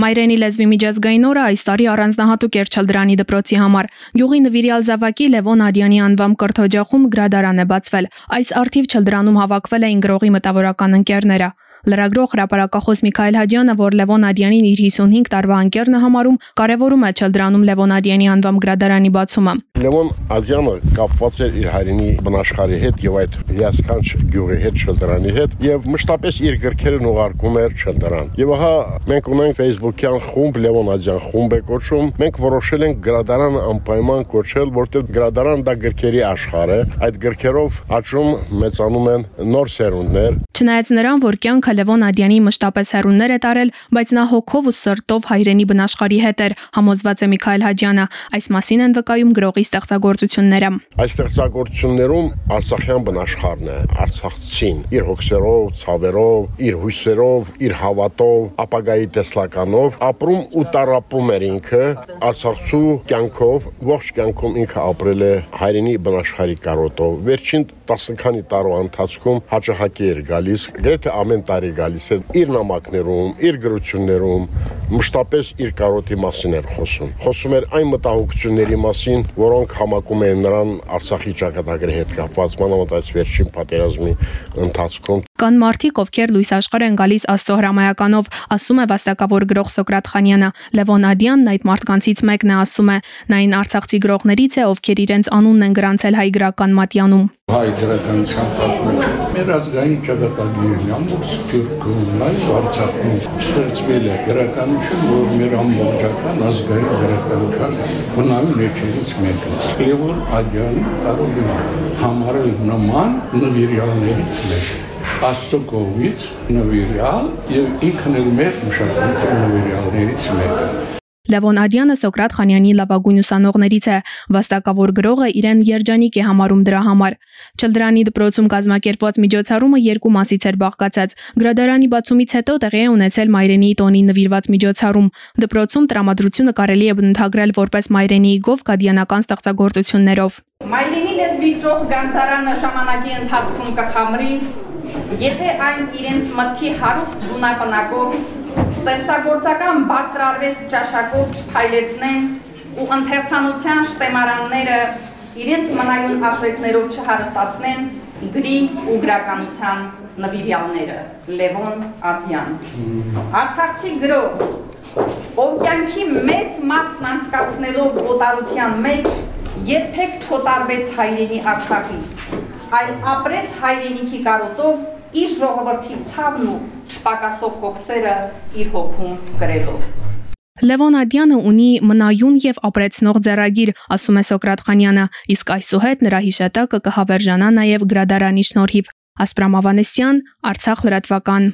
Մայրենի լեզվի միջազգային օրը այս տարի առանձնահատուկ էր Չլդրանի դպրոցի համար։ Գյուղի նվիրյալ զավակի Լևոն Ադյանի անվամ կրթօջախում գրադարան է բացվել։ Այս արդիվ Չլդրանում հավաքվել էին գրողի մտավորական ընկերները։ Լրագրող հրապարակախոս Միքայել Հաջյանը, որ Լևոն Ադյանին իր 55 տարվա անկերն է համարում, կարևորում է Չլդրանում Լևոն Ադյանի անվամ գրադարանի բացումը։ Լևոն Ադյանը կապված էր իր հայրենի բնաշխարի հետ եւ այդ հիասքանչ գյուղի հետ Չլդրանի հետ եւ մշտապես իր գրքերն ուղարկում էր Չլդրան։ Եւ ահա մենք ունենք Facebook-յան խումբ Լևոն Ադյան խումբ է կոչում։ Մենք որոշել ենք գրադարանը անպայման կոչել, որտեղ գրադարան դա գրքերի աշխարհ է։ Այդ գրքերով աճում մեծանում են նոր սերունդներ։ Չնայած նրան, որ կյանքը Ինքը Լևոն Ադյանի մշտապես հերուններ է տարել, բայց նա հոգով ու սրտով հայրենի բնաշխարի հետ էր, համոզված է Միքայել Հաջյանը։ Այս մասին են վկայում գրողի ստեղծագործությունները։ Այս ստեղծագործություններում Արցախյան բնաշխարն է, Արցախցին, իր հոգսերով, ցավերով, իր հույսերով, իր հավատով, ապագայի տեսլականով ապրում ու տարապում էր ինքը Արցախցու կյանքով, ողջ կյանքում ինքը ապրել է հայրենի բնաշխարի կարոտով։ Վերջին 10 քանի տարվա ընթացքում հաճախակի էր գալիս, գրեթե ամեն տարի գալիս էր իր նամակներում, իր գրություններում մշտապես իր կարոտի մասին էր խոսում։ Խոսում էր այն մտահոգությունների մասին, որոնք համակում են նրան Արցախի ճակատագրի հետ կապված, մանավանդ այս վերջին պատերազմի ընթացքում։ Կան մարդիկ, ովքեր լույս աշխարհ են գալիս Աստծո հրամայականով, ասում է վաստակավոր գրող Սոկրատ Խանյանը։ Լևոն Ադյանն այդ մարդկանցից մեկն է, ասում է։ Նա այն արցախցի գրողներից է, ովքեր իրենց անունն են գրանցել հայ գրական մատյանում հայ դրականության պատմություն։ Մեր ազգային ճակատագիրն ամբողջ Սփյուռքում, այլ Արցախում ստեղծվել է գրականություն, որ մեր ամբողջական ազգային գրականության բնավ ներքերից մեկն է։ Լևոն Ադյանը կարող է համարել նման նվիրյալներից մեկը։ Աստծո կողմից նվիրյալ եւ ինքն էլ մեր մշակույթի նվիրյալներից մեկը։ Լևոն Ադյանը Սոկրատ Խանյանի լավագույն ուսանողներից է։ Վաստակավոր գրողը իրեն երջանիկ է համարում դրա համար։ Չլդրանի դպրոցում կազմակերպված միջոցառումը երկու մասից էր բաղկացած։ Գրադարանի բացումից հետո տեղի է ունեցել Մայրենիի տոնին նվիրված միջոցառում։ Դպրոցում տրամադրությունը կարելի է բնութագրել որպես Մայրենիի գով կադիանական ստեղծագործություններով։ Մայրենի լեզվի ճոխ գանձարանը ժամանակի ընթացքում կխամրի, եթե այն իրենց մտքի հարուստ գունականակով ստեղծագործական բարձրարվեստ ճաշակով չփայլեցնեն ու ընթերցանության շտեմարանները իրենց մնայուն արժեքներով չհարստացնեն գրի ու գրականության նվիրյալները Լևոն Ադյան Արցախցի գրող ով կյանքի մեծ մասն անցկացնելով ոտարության մեջ երբեք չոտարվեց հայրենի Արցախից այլ ապրեց հայրենիքի կարոտով իր ժողովրդի ցավն ու չպակասող հոգսերը իր հոգում գրելով։ Լևոն Ադյանը ունի մնայուն եւ ապրեցնող ձեռագիր, ասում է Սոկրատ Խանյանը, իսկ այսուհետ նրա հիշատակը կհավերժանա նաեւ գրադարանի շնորհիվ։ Ասպրամ Ավանեսյան, Արցախ լրատվական։